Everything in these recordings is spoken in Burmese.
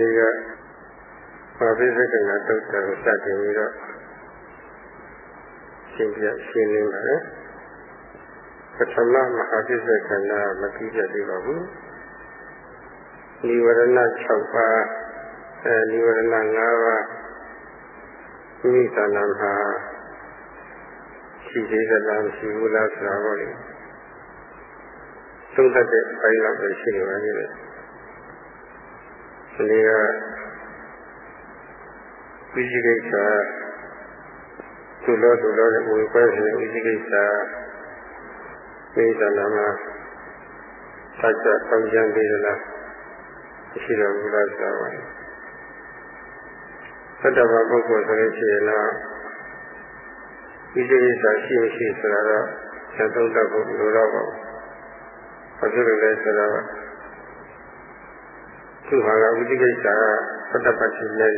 နေ့ကဘာပိစကနာတုတ်တာကိုစတင်ပြီးတော့ရှင်းပြရှင်းလင်းပါတယ်ပထမမဟာပိစကနာမပြီးပြသေးပါဘူးနိဝရဏ6ပါးအဲနိဝရဏ5ပါးမိသနာမှာရှိသေးသလားမရှိဘူးလားဆိုတာဟောလေသုံးသပ်တဲ့အပိုင်းလောက်ပဲရှိနေပါသေးတယ် Clear ဝိသိကိစ္စသူလောသူလောနဲ့ဝေပွဲဆိုဝိသိကိစ္စပိဿနာမှာစัจ္စပေါင်းကြံပြီးလားရှိတော်မူလားဆိုပါသတ္တဗပုဂ္ဂိုလ်ဆိုလို့ရှိရင်တော့ဝိသိကိစ္စရှိရှိဆိုတာတော့သံသုံးတတ်ဖို့လိုတော့ပါဘူး။ဘာဖြစ်လို့လဲဆိုတော့ သူဟာကဝိသိကိစ္စကသတ္တပတ္တိနဲ့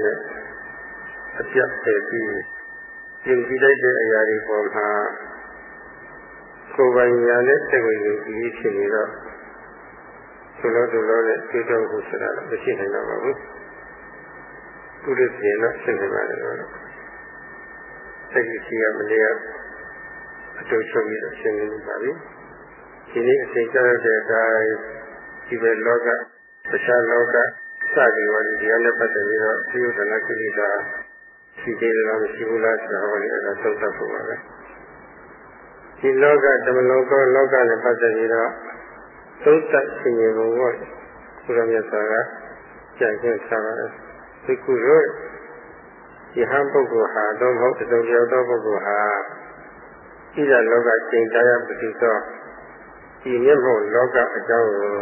အပြတ်တည်ပြီးပြင်ကြည့်လိုက်တဲ့အရာတွေပေါ်မှာကိုယ်ပိုင်ညာနဲ့စိတ်ဝင်ယူပြီးဖြစ်နေတော့သူလို့သူလို့နဲ့တွေ့တော့ဖို့ဆိုတာမရှိနိုင်တော့ပါဘူး။သူတို့ပြင်တော့ရှင်းနေပါတယ်လို့စိတ်ကြီးကမလေးကအတူချုပ်ပြီးတော့ရှင်းနေပါပြီ။ဒီနေ့အချိန်ကြာတဲ့အတိုင်းဒီဘက်လောက တခြားလောကစသည်ဝါဒီတရားနဲ့ပတ်သက်ပြီးတော့သီယုဒနာကိလေသာရှိသေးတယ်လားမရှိဘူးလားဆိုတာဟောလေအဲ့ဒါသုံးသပ်ဖို့ပါပဲ။ဒီလောကဓမ္မလောကလောကနဲ့ပတ်သက်ပြီးတော့သုံးသပ်ရှင်ရင်ဘုံကဘုရားမြတ်စွာကကြံ့ခွင့်ထားပါတယ်။ဒီကုရောယဟန်ပုဂ္ဂိုလ်ဟာတော့မဟုတ်တုံပြောသောပုဂ္ဂိုလ်ဟာဣဒလောကချိန်တရားပတိသောဒီမျက်မှောက်လောကအကြောင်းကို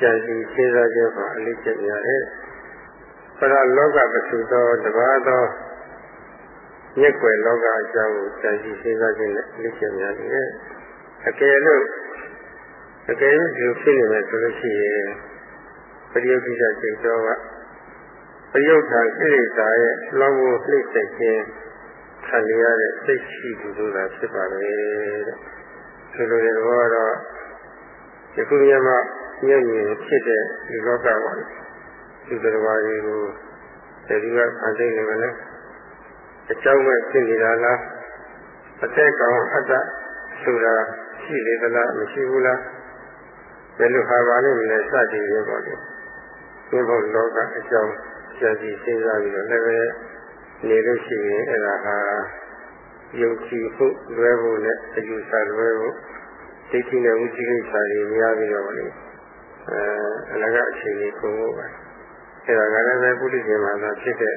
ကြံစီစဉ်းစားခြင်းမှာအလေးကျင့်ရတယ်။ပရလောကပတိသောတပါးသောမြက်ွယ်လောကအကြောင်းကိုကြံစီစဉ်းစားခြင်းနဲ့အလေးကျင့်ရတယ်။အကယ်လို့အကယ်လို့ဒီဖြစ်နေမယ်ဆိုလို့ရှိရင်ပရိယုဒ္ဓချိန်တော်ကပယုတ်ထာကိရိတာရဲ့လောင်းကိုနှိမ့်ဆက်ခြင်းခံရတဲ့စိတ်ရှိသူဆိုတာဖြစ်ပါလေတဲ့ဆိုလိုတဲ့ဘောကတော့ယခုမြတ် မှမျက်မြင်ဖြစ်တဲ့ဒီလောကပါဒီတော်ဘာတွေကိုတတိယအသိနေမလဲအကြောင်းမဲ့ဖြစ်နေတာလားအသက်ကောင်အတ္တဆိုတာရှိလေသလားမရှိဘူးလားဘယ်လိုဟာပါလိမ့်မလဲစသည်ရေပေါ့လေဒီဘုလောကအကြောင်းကြံစီစဉ်းစားပြီးတော့လည်းပဲနေလို့ရှိရင်အဲ့ဒါဟာယုံကြည်ဖို့လွဲဖို့နဲ့အယူဆလွဲဖို့စိတ်ကြီးနဲ့ဝိသိကိစ္စတွေများပြီးတော့လေ အဲအလကအချိန်ကြီးကုန်ဖို့ပဲအဲ့ဒါကလည်းပဲပုရိသေမှာသာဖြစ်တဲ့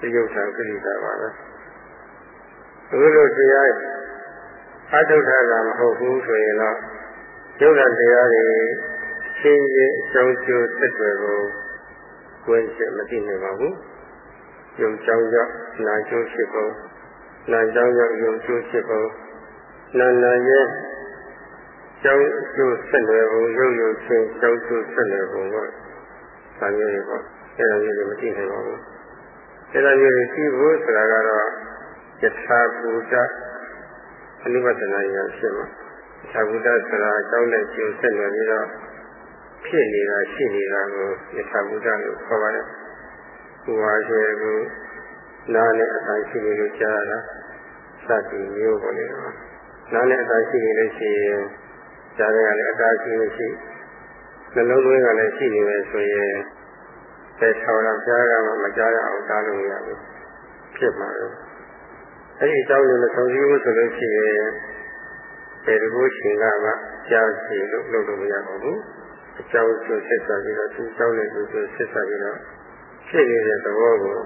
ဒီယုတ်ဆံကိရိတာပါပဲအခုလိုတရားအထုထာကမဟုတ်ဘူးဆိုရင်တော့ယုတ်ဆံတရားတွေရှင်းရှင်းအကြောင်းကျိုးသက်တွေကိုကွင်းချက်မသိနိုင်ပါဘူး။ယုံကြောင်းကြောင့်နာကျိုးဖြစ်ပုံနာကြောင်းကြောင့်ယုံကျိုးဖြစ်ပုံနာနာရဲ့ ကြောင်းကျိုးဆက်လွယ်ပုံရုပ်ရုပ်ချင်းကြောင်းကျိုးဆက်လွယ်ပုံကသာမျိုးတွေပေါ့အဲ့ဒါမျိုးတွေမသိနိုင်ပါဘူး။အဲ့ဒါမျိုးတွေသိဖို့ဆိုတာကတော့ယထာဘူတအနိဝတနာဉာဏ်ဖြစ်မှာယထာဘူတဆိုတာအကြောင်းနဲ့ကျိုးဆက်လွယ်ပြီးတော့ဖြစ်နေတာရှိနေတာကိုယထာဘုဒ္ဓလို့ခေါ်ပါတယ်။ဘုရားရှင်ကနားနဲ့အတိုင်းရှိနေလို့ကြားရတာစသည်မျိုးပေါ်နေတော့နားနဲ့အတိုင်းရှိနေလို့ရှိရင် ကြားရလည်းအတိုင်းရှိလို့ရှိနှလုံးသွင်းကလည်းရှိနေမယ်ဆိုရင်တဲ့ဆောင်းတာကြားရမှမကြားရအောင်တားလို့ရဘူးဖြစ်မှာလို့အဲဒီအကြောင်းကိုမဆုံးစည်းဘူးဆိုလို့ရှိရင်ဒီလိုရှင်ကမှကြားစီလို့လုပ်လို့မရပါဘူးအကြောင်းကျိုးဆက်ဆက်ပြီးတော့သူအကြောင်းနဲ့သူကျိုးဆက်ဆက်ပြီးတော့ဖြစ်နေတဲ့သဘောကို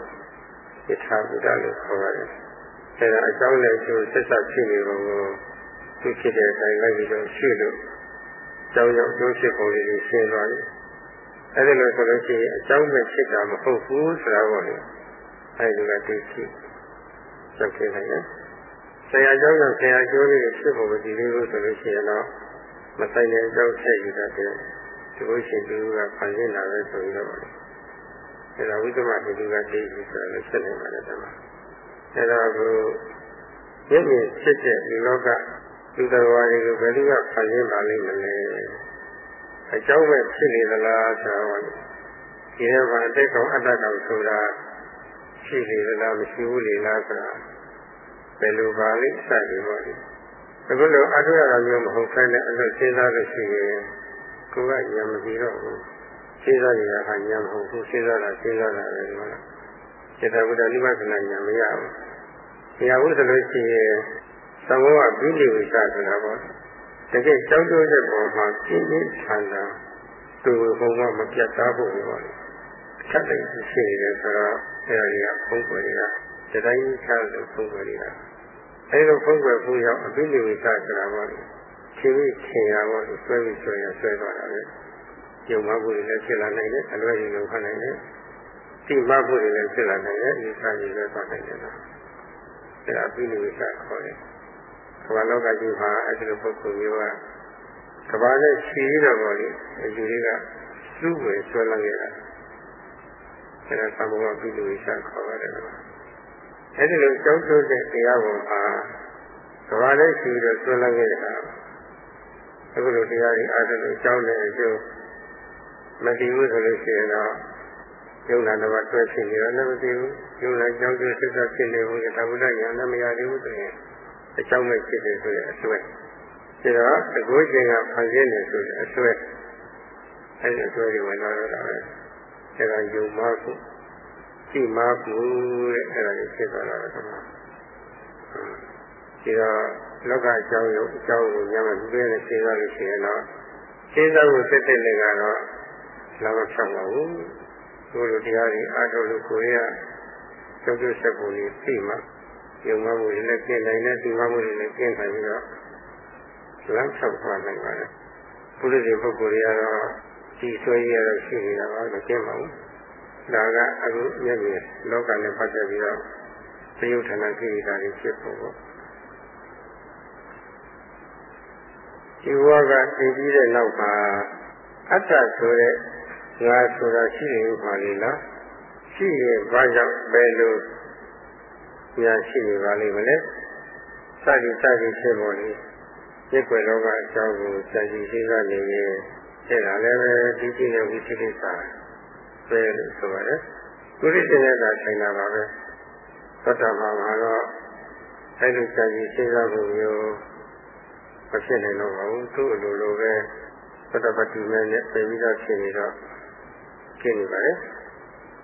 ယထာဘုဒ္ဓလို့ခေါ်ပါတယ်။အဲဒါအကြောင်းနဲ့ကျိုးဆက်ဆက်ဖြစ်နေပုံကို သူဖြစ်တဲ့အတိုင်းလိုက်ပြီးတော့ရှုလို့အကြောင်းကြောင့်ကျိုးဖြစ်ပုံလေးကိုရှင်းသွားတယ်။အဲဒီလိုဆိုလို့ရှိရင်အကြောင်းပဲဖြစ်တာမဟုတ်ဘူးဆိုတာကိုလေအဲဒီကသိရှိချက်ဖြစ်နေတယ်။ဆရာကျောင်းကဆရာကျိုးလေးဖြစ်ဖို့မကြည့်လို့ဆိုလို့ရှိရင်တော့မဆိုင်တဲ့အကြောင်းဆက်ယူတတ်တယ်။ဒီလိုရှိသူကဖန်ဆင်းလာပဲဆိုပြီးတော့အဲဒါဝိသမတူကသိပြီဆိုတော့ဆက်နေပါတယ်တမအဲဒါကိုမျက်မြင်ဖြစ်တဲ့ဒီလောက လူတော်ဝါတွေကိုဘယ်လိုကဖန်ဆင်းပါလိမ့်မလဲအကြောင်းပဲဖြစ်နေသလားဆိုတော့ဒီထဲမှာအတိတ်ကောင်အတ္တကောင်ဆိုတာရှိလေလားမရှိဘူးလေလားဆိုတာဘယ်လိုပါလိမ့်စသည်ပေါ့လေအခုလိုအထုရတာမျိုးမဟုတ်ခိုင်းတဲ့အလို့စဉ်းစားလို့ရှိရင်ကိုယ်ကဉာဏ်မကြည့်တော့ဘူးစဉ်းစားရတာကဉာဏ်မဟုတ်ဘူးစဉ်းစားတာစဉ်းစားတာပဲဒီမှာစေတဝိဒ္ဓနိဗ္ဗာန်ဉာဏ်မရဘူးမရဘူးဆိုလို့ရှိရင် သဘောကပြီးလိဝိသဆိုတာပေါ့တကယ်ကြောက်ကြတဲ့ပုံမှာပြင်းပြင်းထန်ထန်သူ့ဘုံကမပြတ်သားဖို့ပေါ့ချက်တဲ့ရှိနေတယ်ဆိုတော့အဲဒီကဖုံးကွယ်တွေကဒီတိုင်းချလို့ဖုံးကွယ်တွေကအဲဒီလိုဖုံးကွယ်ဖို့ရောက်အပိလိဝိသဆိုတာပေါ့ချင်းပြီးခင်ရပေါ့ဆွဲပြီးဆွဲရဆွဲသွားတာပဲယုံမှမှုတွေလည်းဖြစ်လာနိုင်တယ်အလွယ်ကြီးလုံးခနိုင်တယ်တိမမှုတွေလည်းဖြစ်လာနိုင်တယ်ဒီစာကြီးလည်းသွားနိုင်တယ်လားအဲဒါအပိလိဝိသခေါ်တယ် ကမ္ဘာလောကကြီးမှာအဲဒီလိုပုဂ္ဂိုလ်မျိုးကကမ္ဘာနဲ့ရှည်ရတော့ပေါ့လေအယူတွေကသူ့ဝယ်ဆွဲလာခဲ့တာအဲဒါသဘောပိလိဝိသခေါ်ပါတယ်အဲဒီလိုကြောက်ကြတဲ့တရားပေါ်မှာကဘာနဲ့ရှိတော့ဆွဲလန်းခဲ့တာအခုလိုတရားတွေအားထုတ်လို့ကြောင်းတဲ့အကျိုးမတည်ဘူးဆိုလို့ရှိရင်တော့ယုံနာတော့တွဲဖြစ်နေတော့လည်းမတည်ဘူးယုံနာကြောင်းကျစိတ်ကဖြစ်နေဘူးသဗ္ဗဒညာလည်းမရသေးဘူးဆိုရင် အကြောင်းမဲ့ဖြစ်တယ်ဆိုတဲ့အစွဲဒါတော့တကူချင်းကဖန်ဆင်းနေဆိုတဲ့အစွဲအဲဒီအစွဲတွေဝင်လာတော့တာပဲအဲဒါယုံမှကိုရှိမှကိုတဲ့အဲဒါကြီးဖြစ်သွားတာကမှဒီတော့လောကအကြောင်းရုပ်အကြောင်းကိုညမပြည့်နဲ့ရှင်းသွားလို့ရှိရင်တော့ရှင်းသောကိုတက်တဲ့လေကတော့လာမဖြောက်ပါဘူးဘုလိုတရားတွေအားထုတ်လို့ကိုယ်ကကျုပ်ကျုပ်ဆက်ပုံလေးသိမှ ယုံမှမှုတွေလည်းကျင့်နိုင်တယ်ဒီမှမှုတွေလည်းကျင့်နိုင်ပြီးတော့လမ်းဖြောက်သွားနိုင်ပါတယ်ဘုရားရှင်ပုဂ္ဂိုလ်တွေကတော့ဒီဆွေးရတော့ရှိနေတာပါတော့ကျင့်ပါဘူးဒါကအခုမျက်မြင်လောကနဲ့ပတ်သက်ပြီးတော့သယုဌာနကိရိတာတွေဖြစ်ဖို့ပေါ့ဒီဘဝကသိပြီးတဲ့နောက်မှာအတ္တဆိုတဲ့ငါဆိုတာရှိနေပါလေလားရှိရင်ဘာကြောင့်ဘယ်လို ညာရှိနေပါလိမ့်မလဲစသည်စသည်ဖြစ်ပေါ်လေဒီကွယ်လောကအကြောင်းကိုစံကြည့်သိကနေရင်အဲ့ဒါလည်းပဲဒီကြည့်တဲ့ဝိသိကိစ္စပဲလို့ဆိုပါတယ်ကုရိတနဲ့သာဆိုင်တာပါပဲသတ္တမမှာတော့အဲ့ဒီစံကြည့်သိကမှုမျိုးမဖြစ်နိုင်တော့ပါဘူးသူ့အလိုလိုပဲသတ္တပတိမဲနဲ့ပြင်ပြီးတော့ဖြစ်နေတော့ဖြစ်နေပါလေ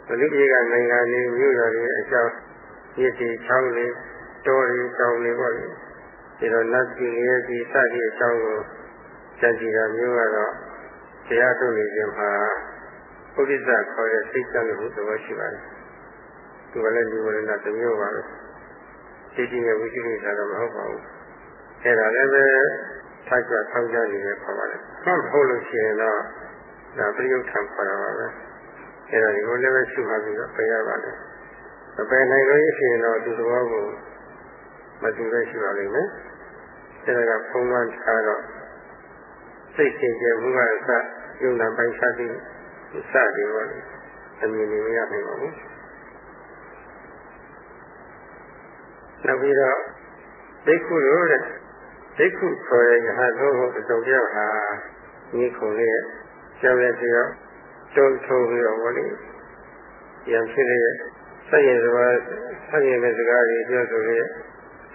ဘုလိပြေကနိုင်ငံနေမြို့တော်တွေအကြောင်း ရည်တည်ချောင်းလေးတော်ရီတောင်လေးပေါ့လေဒီတော့နတ်ပြည်ရဲ့ဒီစသည့်အကြောင်းကိုကြံကြည့်တာမျိုးကတော့တရားထုတ်နေခြင်းမှာပုရိသခေါ်တဲ့စိတ်ကြံမှုသဘောရှိပါတယ်သူကလည်းဒီဝရဏတစ်မျိုးပါပဲစိတ်ကြီးရဲ့ဝိသုဒ္ဓသာတော့မဟုတ်ပါဘူးအဲ့ဒါလည်းပဲထိုက်ကြထောက်ကြနေတယ်ခေါ်ပါတယ်မှမဟုတ်လို့ရှိရင်တော့ဒါပြယုတ်ထံခေါ်တာပါပဲအဲ့ဒါဒီလိုလည်းပဲရှိမှပြီးတော့ပြရပါတယ် မပယ်နိုင်လို့ရှိရင်တော့ဒီသဘောကိုမတူတဲ့ရှိပါလိမ့်မယ်အဲ့ဒါကဖုံးလွှမ်းထားတော့စိတ်ရှင်ကျမှုကစယုံနာပိုင်စားပြီးစတယ်ပေါ့လေအမြင်နေမရနိုင်ပါဘူးနောက်ပြီးတော့ဒိက္ခုလို့တဲ့ဒိက္ခုခေါ်တဲ့ယဟန်တို့ကိုတုံပြောက်ဟာဒီခုလေးကျောင်းရဲ့ပြောတုံးထုံးပြီးတော့ဗောလေရံဖြစ်တဲ့ ဆက်ရင်စကားဆက်ရင်တဲ့စကားတွေပြောဆိုလေ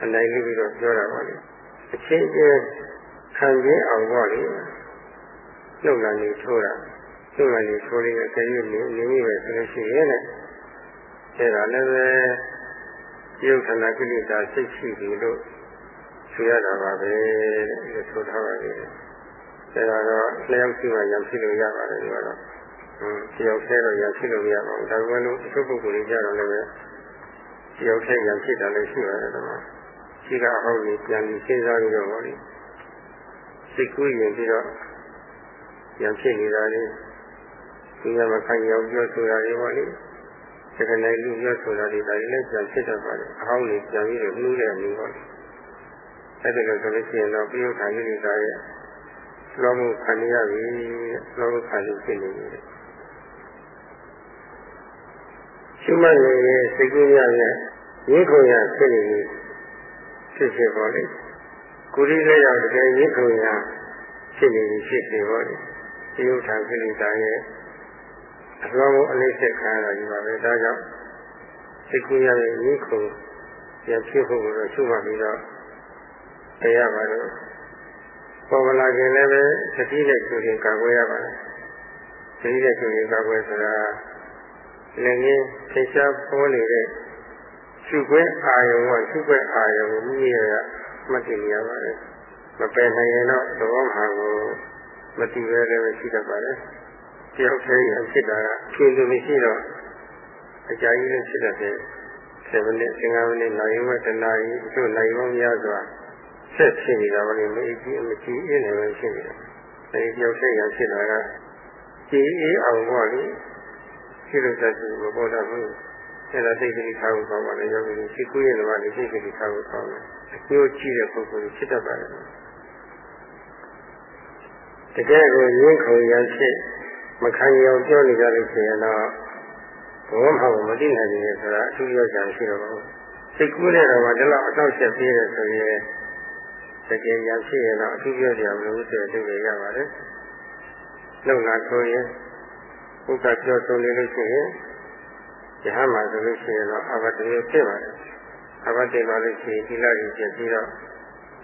အနိုင်လို့ပြီးတော့ပြောတာပါလေအချင်းချင်းခံရင်းအောင်ဗောလေနှုတ်လာနေထိုးတာနှုတ်လာနေထိုးလေးနဲ့တည်းရနေနေပဲဆိုလို့ရှိရင်လည်းအဲ့ဒါလည်းပဲယုတ်ခန္ဓာကိလေသာစိတ်ရှိပြီလို့ဆိုရတာပါပဲလို့ဆိုထားပါလေအဲဒါတော့လျှောက်ရှိမှရံဖြစ်လို့ရပါတယ်ဒီကတော့ဟင်း တယောက်တည်းတော့ရံဖြစ်လို့မရပါဘူးဒါပေမဲ့လို့အထုပ်ပုဂ္ဂိုလ်တွေကြတော့လည်းပဲတယောက်တည်းရံဖြစ်တာလည်းရှိပါတယ်တော့ရှိကအဟောင်းကြီးပြန်ပြီးစဉ်းစားပြီးတော့ဟောလေစိတ်ကူးရင်ပြီးတော့ရံဖြစ်နေတာလေဒီကမှာခံရအောင်ပြောဆိုတာတွေဟောလေဒီကနေ့လူပြောဆိုတာတွေဒါလည်းပြန်ဖြစ်တတ်ပါတယ်အဟောင်းကြီးပြန်ပြီးတော့နှူးတဲ့မျိုးဟောလေအဲ့ဒါလို့ဆိုလို့ရှိရင်တော့ပြုခါကြီးတွေကရဲ့လောမှုခံရပြီလောမှုခံရဖြစ်နေတယ် ရှိမှလည်းစိတ်ကူးရရဲ့ရင်းခုံရဖြစ်နေပြီဖြစ်ဖြစ်ပါလေကုရိလည်းရောက်တကယ်ရင်းခုံရဖြစ်နေပြီဖြစ်ဖြစ်ပါလေပြုခါကြီးတွေကရဲ့အလွန်မှုအလေးဆက်ခံရတာကြီးပါပဲဒါကြောင့်စိတ်ကူးရရဲ့ဤခုပြန်ဖြစ်ဖို့ကိုတော့ရှုမှတ်ပြီးတော့တရားပါတော့ပေါ်မလာခင်လည်းပဲသတိနဲ့ကြိုတင်ကာကွယ်ရပါတယ်သတိနဲ့ကြိုတင်ကာကွယ်ဆိုတာ လည်းငင်းထိရှားပေါ်နေတဲ့ရှုခွင့်အာယုံကရှုခွင့်အာယုံကိုမိမိရမှတ်တည်ရပါတယ်မပယ်နိုင်ရင်တော့သဘောမှန်ကိုမတည်ရလည်းရှိတတ်ပါတယ်တယောက်တည်းအဖြစ်တာကဖြေလို့မရှိတော့အကြာကြီးလည်းဖြစ်တတ်တယ်7မိနစ်15မိနစ်နိုင်ရင်တနာရီအချို့နိုင်ပေါင်းများစွာဆက်ဖြစ်နေတာဘာလို့မအကြည့်မကြည့်အင်းလည်းပဲဖြစ်နေတယ်အဲဒီတယောက်တည်းရဖြစ်တာကကြည်အေးအောင်ပေါ့လေ ဖြစ်လို့တတ်ဘူးမပေါ်တော့ဘူးအဲ့ဒါသိတိထားဖို့ကောင်းပါလေယောဂီရှိကူးရဲ့တော့လေသိတိထားဖို့ကောင်းတယ်အကျိုးကြည့်တဲ့ပုဂ္ဂိုလ်ဖြစ်တတ်ပါတယ်တကယ်ကိုရင်းခုံရဖြစ်မခံရအောင်ပြောနေကြလို့ရှိရင်တော့ဘောမဟုတ်မသိနိုင်ဘူးဆိုတာအထူးရောက်ကြရှိတော့ပါဘူးစိတ်ကူးတဲ့တော့မှဒီလောက်အတော့ချက်ပြေးတယ်ဆိုရင်တကယ်ရဖြစ်ရင်တော့အထူးပြောကြမလို့ဆိုတဲ့အတူရပါတယ်လုံလာဆိုရင် ဥက္ကပြောဆိုနေလို့ရှိရင်ယဟမှာဆိုလို့ရှိရင်တော့အဘတရေဖြစ်ပါတယ်အဘတေပါလို့ရှိရင်ဒီလောက်ကြီးဖြစ်ပြီးတော့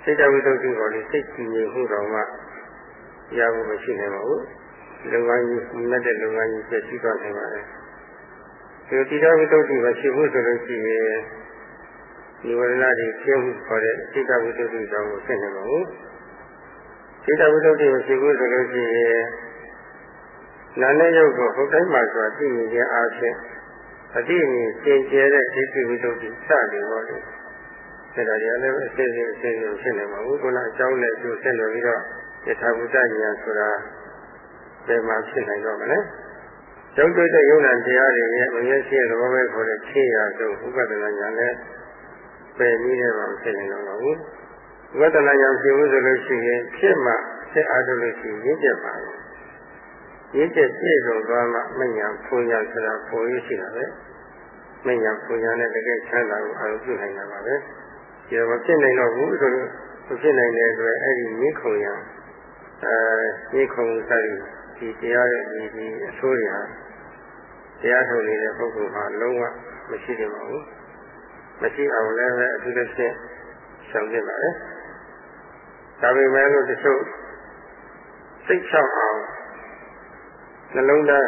စိတ်တဝိတ္တုကိုလည်းစိတ်ကြည်ငြိမ်မှုတော်မှရဖို့မရှိနိုင်ပါဘူးလုပ်ငန်းကြီးမြတ်တဲ့လုပ်ငန်းကြီးပြည့်စည်သွားနိုင်ပါတယ်ဒီတိတဝိတ္တုမရှိဘူးဆိုလို့ရှိရင်ဒီဝရဏတွေကျင်းမှုခေါ်တဲ့စိတ်တဝိတ္တုကြောင့်ကိုသိနေပါဘူးစိတ်တဝိတ္တုမရှိဘူးဆိုလို့ရှိရင် နာနဲ့ရုပ်ကိုဟုတ်တိုင်းမှာဆိုတာသိမြင်ခြင်းအားဖြင့်အတိအမြင်သင်ကျဲတဲ့ဒိဋ္ဌိဝိတ္တုစတယ်ပေါ့လေဒါကြတယ်လည်းအစစ်စစ်အစစ်စစ်ဖြစ်နေမှာဘူးခုနအကြောင်းနဲ့ကျိုးဆက်နေပြီးတော့ယထာဘုဒ္ဓဉာဏ်ဆိုတာဘယ်မှာဖြစ်နိုင်တော့မလဲကျောင်းတွေ့တဲ့ယုံနာတရားတွေရဲ့မမြဲရှိတဲ့သဘောပဲခေါ်တဲ့ဖြည့်ရဆုံးဥပဒနာဉာဏ်နဲ့ပယ်နည်းနဲ့မှဖြစ်နေတော့ဘူးဥပဒနာဉာဏ်ဖြစ်ဘူးဆိုလို့ရှိရင်ဖြစ်မှဆက်အားထုတ်လို့ရှိရင်ရင့်ကျက်ပါဘူး ရင့်ကျက်ပြည့်စုံသွားမှမညာဖူညာဆိုတာပေါ်ရရှိတာပဲမညာဖူညာနဲ့တကယ်ချမ်းသာကိုအာရုံပြုနိုင်တာပါပဲဒီတော့မဖြစ်နိုင်တော့ဘူးဆိုလို့မဖြစ်နိုင်တဲ့အတွက်အဲ့ဒီမိခုံရအဲမိခုံစသည်ဒီတရားရဲ့ဒီဒီအဆိုးတွေဟာတရားထုတ်နေတဲ့ပုဂ္ဂိုလ်ဟာလုံးဝမရှိကြပါဘူးမရှိအောင်လည်းပဲအထူးသဖြင့်ရှောင်ကျင်ပါလေဒါပေမဲ့လို့တချို့စိတ်ချောက်အောင် နှလုံးသား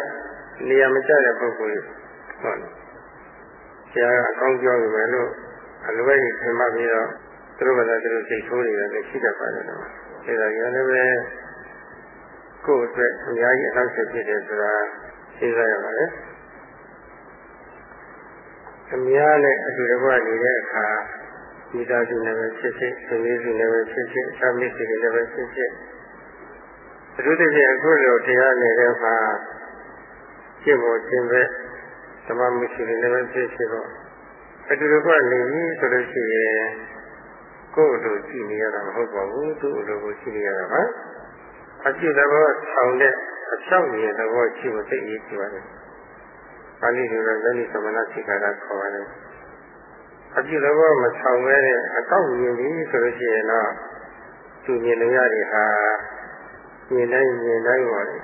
နေရာမကျတဲ့ပုဂ္ဂိုလ်ဟုတ်ဆရာကအကောင်းပြောနေမယ်လို့အလွယ်ကြီးထင်မှတ်ပြီးတော့သူတို့ကလည်းသူတို့စိတ်ဆိုးနေတယ်ရှိတတ်ပါတယ်တော့အဲဒါကြီးလည်းပဲကိုယ့်အတွက်အများကြီးအထောက်အပံ့ဖြစ်တယ်ဆိုတာသိကြရပါတယ်အများနဲ့အတူတကွနေတဲ့အခါဒီသားစုနဲ့ပဲဖြစ်ဖြစ်၊သမီးစုနဲ့ပဲဖြစ်ဖြစ်၊အမိစုနဲ့ပဲဖြစ်ဖြစ် အထူးသဖြင့်အခုလိုတရားနေတဲ့မှာရှင်းဖို့ရှင်းပဲဓမ္မမရှိတွေနဲ့ပဲဖြစ်ဖြစ်တော့အတူတကွနေပြီဆိုလို့ရှိရင်ကိုယ့်လိုကြည့်နေရတာမဟုတ်ပါဘူးသူ့လိုကိုကြည့်နေရတာပါအကျိုးသဘောဆောင်တဲ့အဖြောက်ရည်သဘောရှိဖို့သိရေးကြည့်ပါတယ်ပါဠိလိုတော့ဇဏိသမဏစိက္ခာကခေါ်ပါတယ်အကျိုးသဘောမဆောင်ပဲအကောက်မြင်ပြီဆိုလို့ရှိရင်တော့သူမြင်လို့ရတဲ့ဟာ မြင်တိုင်းမြင်တိုင်းပါလေ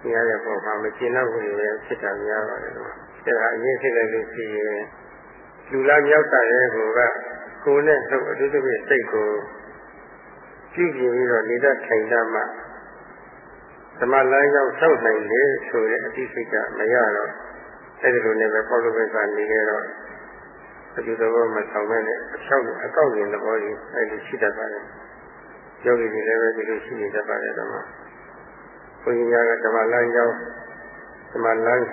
ဒီရတဲ့ပုံမှာမကျင်တော့ဘူးလေဖြစ်တာများပါတယ်ကွာအဲဒါအရင်ဖြစ်လိုက်လို့ရှိရင်လူလာမြောက်တာရဲ့ကိုကကိုယ်နဲ့နှုတ်အတူတူစိတ်ကိုကြည့်ကြည့်ပြီးတော့နေတတ်ထိုင်တတ်မှသမလမ်းရောက်ဆောက်နိုင်လေဆိုတဲ့အသိစိတ်ကမရတော့အဲဒီလိုနဲ့ပဲပေါလို့ပဲကနေကြတော့အကျိုးတော်မဆောင်မဲနဲ့အချောက်အကောက်ရင်သဘောကြီးအဲဒီရှိတတ်ပါတယ် ယောဂီတွေလည်းပဲဒီလိုရှိနေတတ်ပါတယ်တော့ဘုန်းကြီးများကဓမ္မလမ်းရောက်ဓမ္မလမ်း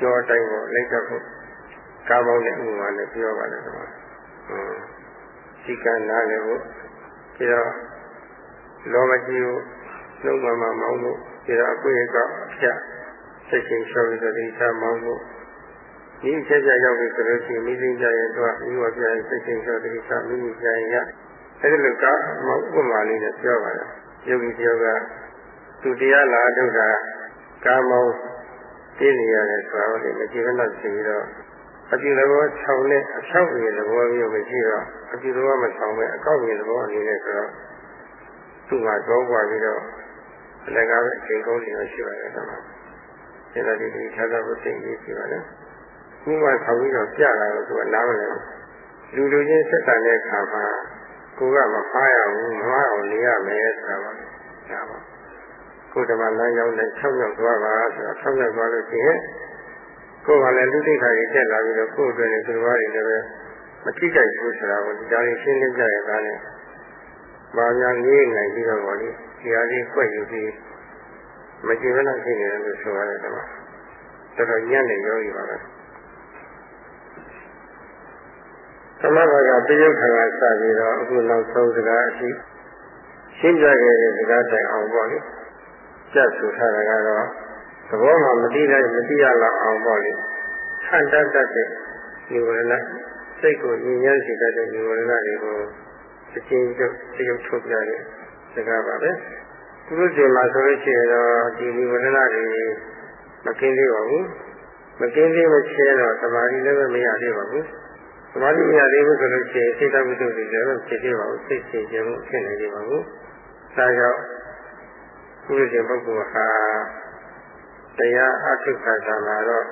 ကျော်တိုင်းကိုလိုက်တော့ကားပေါင်းတဲ့ဥပမာနဲ့ပြောပါတယ်တော့ဟုတ်စီကံနာလည်းဖို့ပြီးတော့လောမကြီးကိုနှုတ်မှမှမောင်းဖို့ပြီးတော့အကွေးကအဖြတ်ဆက်ရှင်လျှော်ပြီးတော့ဒီစားမောင်းဖို့ဒီချက်ချက်ရောက်ပြီဆိုလို့ရှိရင်မိသိကြရဲ့တော့ဤဝပြရဲ့ဆက်ရှင်လျှော်ဒီစားမိမိကြရဲ့ရ အဲဒီလိုကဥပမာလေးနဲ့ပြောပါတော့ယောဂီတယောက်ကသူတရားလာထုတ်တာကာမောင်းသိနေရတယ်ဆိုတော့ဒီမကြည့်ဘဲနဲ့သိပြီးတော့အပြုသဘော၆နဲ့အ၆ရေသဘောမျိုးမရှိတော့အပြုသဘောမဆောင်ပဲအကောက်ရေသဘောအနေနဲ့ဆိုတော့သူ့မှာတော့ပွားပြီးတော့လည်းကားပဲအချိန်ကုန်နေရှိပါတယ်တော့ဒါဒီဒီထားတာကိုသိနေပြီပါနော်ခုမှဆောက်ပြီးတော့ပြလာတော့သူကနားမလဲလူလူချင်းဆက်ဆံတဲ့အခါမှာ ကိုကမဖားရဘူးမဖားအောင်နေရမယ်ဆိုတာပါဒါပါကိုဓမ္မလမ်းရောက်နဲ့၆ရောက်သွားပါဆိုတော့၆ရောက်သွားလို့ရှိရင်ကိုယ်ကလည်းလူတိခါကြီးတက်လာပြီးတော့ကိုယ်အတွက်လည်းသူတော်ဘာတွေလည်းပဲမထိကြိုက်ဘူးဆိုတာကိုဒီကြောင်ရှင်းလင်းကြရတာနဲ့ဘာများငေးနိုင်ပြီးတော့ဗောလေဒီဟာလေးဖွက်ယူပြီးမကြည့်ဘဲနဲ့ဖြစ်နေတယ်လို့ဆိုရတယ်ကွာတော်တော်ညံ့နေရောကြီးပါပဲသ မဘကတရုတ်ခံကစပြီးတော့အခုနောက်ဆုံးစကားအရှိရှင်းပြခဲ့တဲ့စကားတိုင်အောင်ပေါ့လေကြက်ဆိုထားတာကတော့သဘောမှမတိလိုက်မတိရလောက်အောင်ပေါ့လေဆန့်တတ်တတ်တဲ့ဒီဝရဏစိတ်ကိုညဉ့်ညမ်းစေတတ်တဲ့ဒီဝရဏတွေကိုအချင်းချုပ်တရုတ်ထုတ်ပြတဲ့စကားပါပဲသူတို့ဒီမှာဆိုလို့ရှိရင်တော့ဒီဒီဝရဏတွေမကင်းသေးပါဘူးမကင်းသေးမချင်းတော့သမာဓိလည်းမရသေးပါဘူး သမာဓိမရသေးဘူးဆိုလို့ရှိရင်စိတ်တဝိတ္တုတွေလည်းဖြစ်သေးပါဘူးစိတ်ရှင်ခြင်းဖြစ်နေသေးပါဘူးဒါကြောင့်ဘုရားရှင်ပုဂ္ဂိုလ်ဟာတရားအထုခါကမှာတော့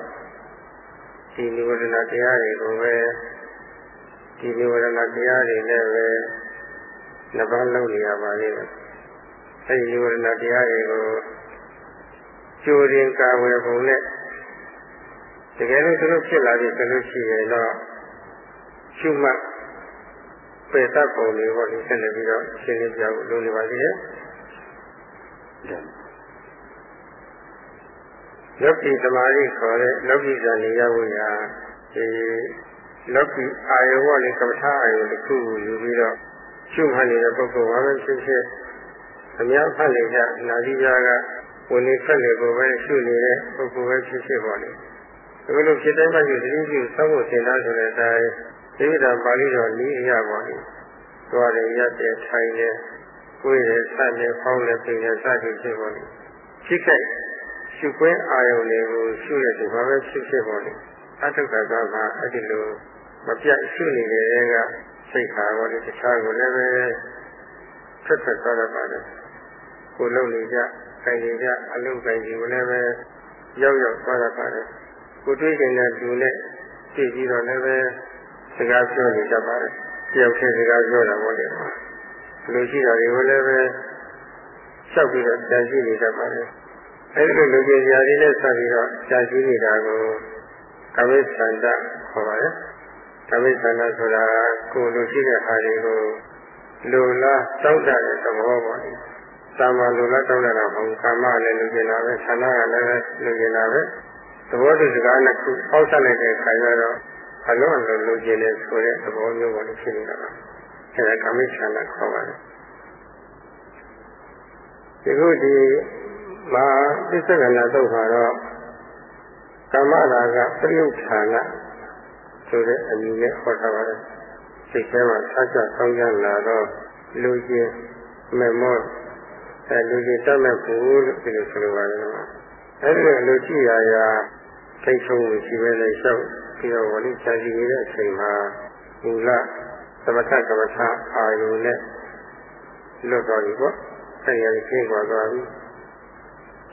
ဒီနိဝရဏတရားတွေကိုပဲဒီနိဝရဏတရားတွေနဲ့ပဲနှစ်ပါးလုံးနေရပါလိမ့်မယ်အဲဒီနိဝရဏတရားတွေကိုကျိုးရင်ကာဝယ်ပုံနဲ့တကယ်လို့သူတို့ဖြစ်လာပြီဆိုလို့ရှိရင်တော့ ရှုမှတ်ပယ်တတ်ပုံတွေပေါ့ဒီဆက်နေပြီးတော့ရှင်းလင်းပြဖို့လုပ်နေပါသေးတယ်လောကီသမာဓိခေါ်တဲ့လောကီဇာနေရဖို့ရာဒီလောကီအာယဝလေးကမ္မထာအာယဝတစ်ခုကိုယူပြီးတော့ရှုမှတ်နေတဲ့ပုဂ္ဂိုလ်ဘာပဲဖြစ်ဖြစ်အများဖတ်နေကြနာသီပြာကဝင်နေဖက်နေကိုပဲရှုနေတဲ့ပုဂ္ဂိုလ်ပဲဖြစ်ဖြစ်ပါလေဒီလိုဖြစ်တိုင်းမှယူတတိပြုစောင့်ဖို့သင်သားဆိုတဲ့အတိုင်း ဒီဒါပါဠိတော်နည်းအရပါလေသွားတယ်ရက်တယ်ထိုင်တယ်ကိုယ်ရယ်စတယ်ဖောင်းတယ်ပြင်တယ်စသည်ဖြစ်ပါလေဖြစ်ခဲ့ရှုခွင့်အာယုန်တွေကိုရှုရတဲ့ဘာပဲဖြစ်ဖြစ်ပါလေအထုက္ခကမှာအဲ့ဒီလိုမပြတ်ရှုနေတဲ့ကစိတ်ခါပါလေတခြားကိုလည်းပဲဆက်ဆက်သွားရပါတယ်ကိုလုံနေကြခိုင်နေကြအလုံးခိုင်ကြီးကိုလည်းပဲရောက်ရောက်သွားရပါတယ်ကိုတွေးနေတဲ့လူနဲ့ကြည့်ပြီးတော့လည်းပဲ စကားပြောနေတတ်ပါတယ်တယောက်တည်းစကားပြောတာပေါ့လေလူရှိတာတွေကိုလည်းပဲလျှောက်ပြီးတော့ကြံရှိနေတတ်ပါတယ်အဲဒီလိုလူကြီးရာတွေနဲ့ဆက်ပြီးတော့ကြံရှိနေတာကိုကမိသန္တခေါ်ပါတယ်ကမိသန္တဆိုတာကိုလူရှိတဲ့ဟာတွေကိုလူလားတောက်တဲ့သဘောပေါ့လေသာမလူလားတောက်တဲ့တာမဟုတ်ကာမလည်းလူကျင်တာပဲဆန္ဒကလည်းလူကျင်တာပဲသဘောတူစကားနှစ်ခုပေါက်ဆက်လိုက်တဲ့အခါကျတော့ အလုံးအလုံးလူကျင်တယ်ဆိုတဲ့သဘောမျိုးပေါ်လို့ဖြစ်နေတာပါအဲဒါကာမိသန္တခေါ်ပါတယ်ဒီခုဒီမာသစ္စာကနာတော့မှာတော့ကာမရာဂပရိယုဌာနဆိုတဲ့အမည်နဲ့ဟောထားပါတယ်စိတ်ထဲမှာဆက်ကြဆောင်းရလာတော့လူချင်းမမောအဲလူချင်းတတ်မဲ့ဘူးလို့ဒီလိုဆိုလိုပါတယ်ကွာအဲဒီလိုလူကြည့်ရရာထိတ်ဆုံးရှိပဲလေလျှောက် ပြီးတော့ဝလိချာကြည့်နေတဲ့အချိန်မှာမူလသမထကမ္မထာအာယုနဲ့လွတ်သွားပြီပေါ့ဆက်ရည်ကျင်းသွားသွားပြီ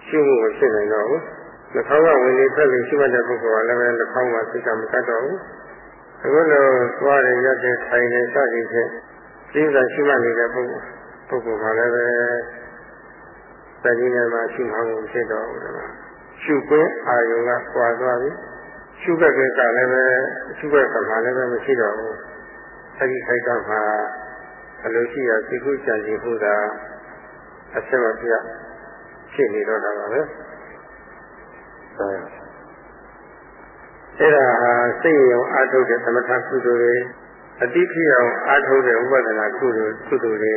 ရှုမှုမဖြစ်နိုင်တော့ဘူးနှာခေါင်းကဝင်နေဖက်လို့ရှိမှတဲ့ပုဂ္ဂိုလ်ကလည်းပဲနှာခေါင်းမှာစိတ်ကမကတ်တော့ဘူးအခုလိုသွားရရက်တဲ့ထိုင်နေစသည်ဖြင့်စိတ်ကရှိမှနေတဲ့ပုဂ္ဂိုလ်ပုဂ္ဂိုလ်ကလည်းပဲတတိယမှာရှိမှမှုဖြစ်တော့ဘူးလားရှုခွင့်အာယုံကပွာသွားပြီ ရှုဘက်ကကလည်းပဲရှုဘက်ကမှလည်းပဲမရှိတော့ဘူးအဲဒီခိုက်ကမှအလိုရှိရာသိကုကြံစီမှုသာအဆက်မပြတ်ဖြစ်နေတော့တာပါပဲအဲဒါဟာစိတ်ရောအာထုတ်တဲ့သမထကုသိုလ်တွေအတိဖြစ်အောင်အာထုတ်တဲ့ဥပဒနာကုသိုလ်ကုသိုလ်တွေ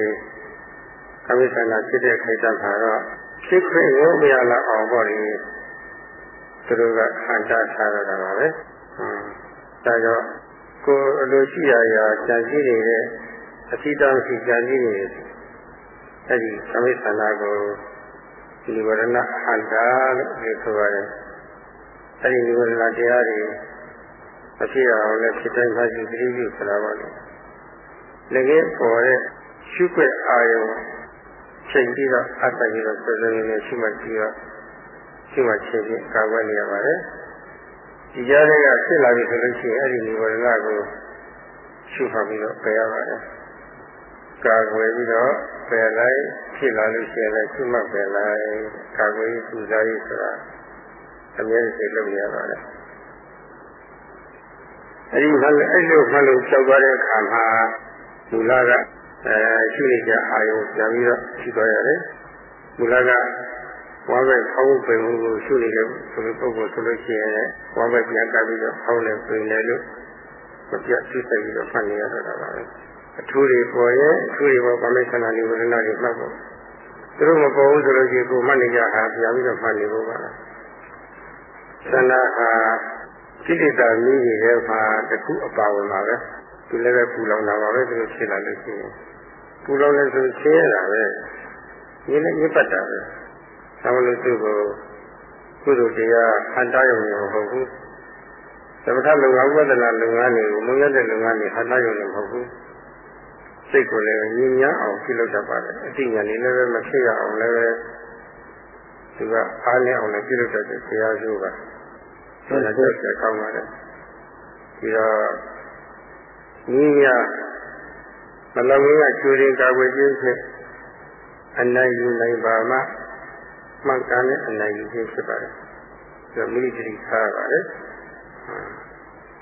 ကမိစ္ဆန္ဒဖြစ်တဲ့ခိုက်တာခါတော့ဖြစ်ခွင့်ရောမရလောက်အောင်ပေါ့လေ သူတို့ကခံစားထားရတာပါပဲ။ဒါကြောင့်ကိုယ်အလိုရှိရာရာကြံစည်နေတဲ့အတိတောင်ရှိကြံစည်နေအဲ့ဒီသမိသနာကိုနိဝရဏဟန္တာလို့ပြောဆိုရတယ်။အဲ့ဒီနိဝရဏတရားတွေမဖြစ်အောင်လည်းဖြစ်တိုင်းမှရှိသတိပြုဆိုတာပါလို့။လည်းပေါ်တဲ့ရှုွက်အာယုံချိန်ပြီးတော့အတ္တကြီးတော့စေစနေနေရှိမှကြည့်တော့ ရှုမှတ်ခြင်းဖြင့်ကာကွယ်နေရပါတယ်ဒီကြားထဲကဖြစ်လာပြီဆိုလို့ရှိရင်အဲ့ဒီនិဝရဏကိုရှုဖတ်ပြီးတော့ပယ်ရပါတယ်ကာကွယ်ပြီးတော့ပယ်လိုက်ဖြစ်လာလို့ရှိရင်လည်းရှုမှတ်ပယ်လိုက်ကာကွယ်ရေးကုစားရေးဆိုတာအမြဲတည်းလုပ်ရပါတယ်အဲဒီမှလည်းအဲ့လိုမှလို့ကြောက်သွားတဲ့အခါမှာမူလကအဲရှုနေကြအာယုပြန်ပြီးတော့ရှိသွားရတယ်မူလက ဝါဘက်ဖောင်းပင်မှုကိုရှုနေတဲ့ဆိုတဲ့ပုဂ္ဂိုလ်ဆိုလို့ရှိရင်ဝါဘက်ပြန်ကပ်ပြီးတော့ဖောင်းနေပင်တယ်လို့မပြတ်သိသိပြီးတော့ဖတ်နေရတော့တာပါပဲအထူးတွေပေါ်ရင်အထူးတွေပေါ်ဗမေသနာနိဝရဏတွေမှတ်ဖို့သူတို့မပေါ်ဘူးဆိုလို့ရှိရင်ကိုမှတ်နေကြဟာပြန်ပြီးတော့မှတ်နေဖို့ပါသန္တာဟာကိလေသာမြည်နေတဲ့မှာတခုအပါဝင်ပါပဲသူလည်းပဲပူလောင်တာပါပဲသူတို့ဖြစ်လာလို့ရှိရင်ပူလောင်လို့ဆိုရှင်းရတာပဲရင်းနဲ့ရပတ်တာပဲ ဆောင်းလို့သူ့ကိုကုသိုလ်တရားဟန်တာရုံနဲ့မဟုတ်ဘူးသမထလုံငါဥပဒနာလုံငါတွေကိုမုံရတဲ့လုံငါတွေဟန်တာရုံနဲ့မဟုတ်ဘူးစိတ်ကိုလည်းညဉ့်ညမ်းအောင်ပြုလုပ်တတ်ပါတယ်အတိညာလေးလည်းပဲမဖြစ်ရအောင်လည်းပဲသူကအားလျောက်အောင်လည်းပြုလုပ်တတ်တဲ့ဆရာကျိုးပါဆက်လက်ဆက်ကောင်းပါတယ်ပြီးတော့ညီညာမလုံငါကျူရင်ကာဝေခြင်းဖြင့်အနိုင်ယူနိုင်ပါမှ မှန်ကန်တဲ့အနိုင်ယူခြင်းဖြစ်ပါတယ်ဒါမိတိတိထားပါတယ်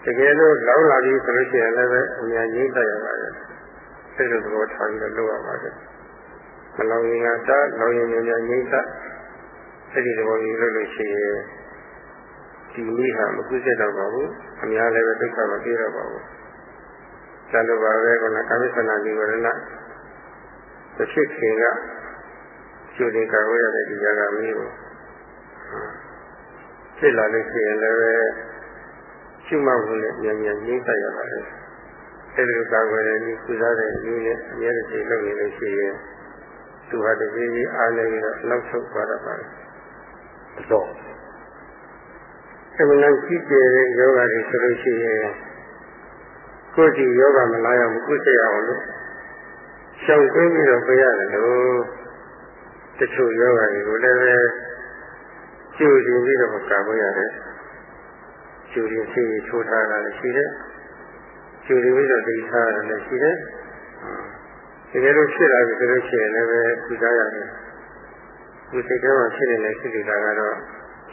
တကယ်လို့လောင်းလာပြီဆိုလို့ရှိရင်လည်းပဲအများကြီးတတ်ရပါတယ်စိတ်လိုသဘောထားပြီးတော့လုပ်ရပါတယ်မလောင်ရင်ကတလောင်ရင်များများငြိမ့်တစိတ်ဒီသဘောကြီးလုပ်လို့ရှိရင်ဒီနည်းဟာမကုသတော့ပါဘူးအများလည်းပဲဒုက္ခမပြေတော့ပါဘူးဇာလိုပါပဲကောကာမိသနာဒီဝရဏတစ်ဖြစ်ခင်က ကျူတင်ကာဝေးရတဲ့ဒီကြကမီးကိုဖြစ်လာလို့ရှိရင်လည်းပဲရှုမှတ်ဖို့နဲ့မြန်မြန်ရင်းဆက်ရပါတယ်အဲဒီလိုကာကွယ်တဲ့ဒီကုစားတဲ့နည်းနဲ့အများကြီးလုပ်နေလို့ရှိရင်သူဟာတကြီးကြီးအားနေပြီးတော့နောက်ဆုတ်သွားတတ်ပါတယ်။တော့အမှန်တန်ကြီးကျယ်တဲ့ယောဂတွေဆိုလို့ရှိရင်ကိုယ်ဒီယောဂမလာရဘူးကုသရအောင်လို့ရှောင်ကွင်းပြီးတော့ပြရတယ်လို့ တချို့ယောဂတွေကိုလည်းပဲကျူတင်ပြီးတော့ကာကွယ်ရတယ်။ကျူတင်စီချိုးထားတာလည်းရှိတယ်။ကျူတင်ပြီးတော့တိထားတာလည်းရှိတယ်။တကယ်လို့ဖြစ်လာပြီဆိုလို့ရှိရင်လည်းပဲကုသရတယ်။ဒီစိတ်ထဲမှာဖြစ်နေတဲ့စိတ်တွေကကတော့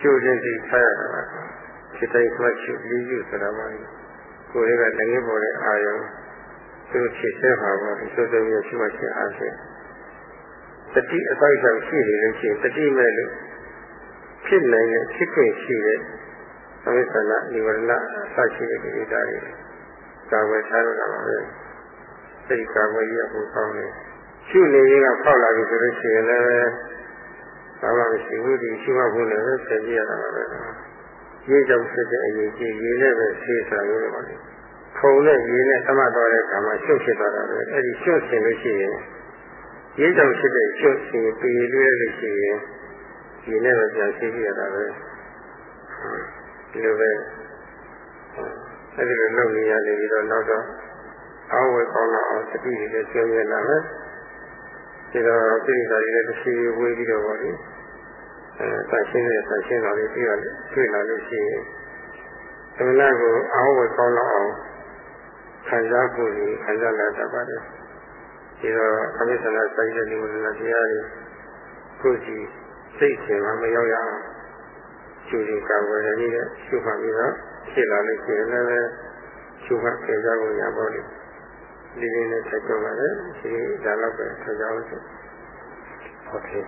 ကျူတင်စီထားရတာပါ။စိတ်တိုင်းမှချူလေးယူဆိုတာပါ။ကိုယ်တွေကတကယ်ပေါ်တဲ့အာယုံသူဖြစ်စေပါတော့ဒီဆိုတဲ့ရရှိမှခြင်းအားဖြင့် တတိအပိုက်ဆောင်ရှိနေလို့ရှိရင်တတိမဲ့လို့ဖြစ်နိုင်တဲ့ဖြစ်ခွင့်ရှိတဲ့သမစ္ဆနာនិဝရဏအစရှိတဲ့ဒီသားတွေကာဝယ်ထားရတာပါပဲစိတ်ကာဝယ်ရဖို့ကောင်းတယ်ရှုနေရင်ကဖောက်လာပြီဆိုလို့ရှိရင်လည်းဘာမှမရှိဘူးဒီရှိမှဖို့လည်းပဲပြင်ပြရတာပါပဲရေးကြောင့်ဖြစ်တဲ့အရေးကြီးရေးနဲ့ပဲဆေးစားလို့ပါလေခုံနဲ့ရေးနဲ့သမတ်တော်တဲ့ခါမှာရှုပ်ဖြစ်သွားတာပဲအဲ့ဒီရှုပ်ရှင်လို့ရှိရင် ရေးကြောင့်ဖြစ်တဲ့ရှုပ်ရှင်ပေလွဲလို့ရှိရင်ဒီနဲ့ပဲပြန်ရှင်းပြရတာပဲဒီလိုပဲအဲဒီလိုလုပ်နေရနေပြီးတော့နောက်တော့အောင်းဝဲကောင်းတော့အောင်တတိတွေလည်းကျွမ်းရလာမယ်ဒီတော့ပြိဿာကြီးလည်းတစ်စီဝေးပြီးတော့ပေါ့လေအဲဆန့်ရှင်းတဲ့ဆန့်ရှင်းတော်လေးပြီးတော့တွေ့လာလို့ရှိရင်သမဏကိုအောင်းဝဲကောင်းတော့အောင်ခံစားဖို့ဒီခံစားလာတတ်ပါတယ် ဒီတော့အမိသနာစိုက်တဲ့ဒီဝိသနာတရားတွေကိုကြည့်စိတ်ရှင်မှမရောက်ရအောင်ရှုရင်ကာဝယ်ရည်နဲ့ရှုမှပြီးတော့ဖြစ်လာလို့ရှိရင်လည်းရှုမှပြေကြဖို့ရပါလိမ့်ဒီလေးနဲ့ဆက်ကြပါမယ်ဒီဒါတော့ပဲဆက်ကြအောင်ဟုတ်ကဲ့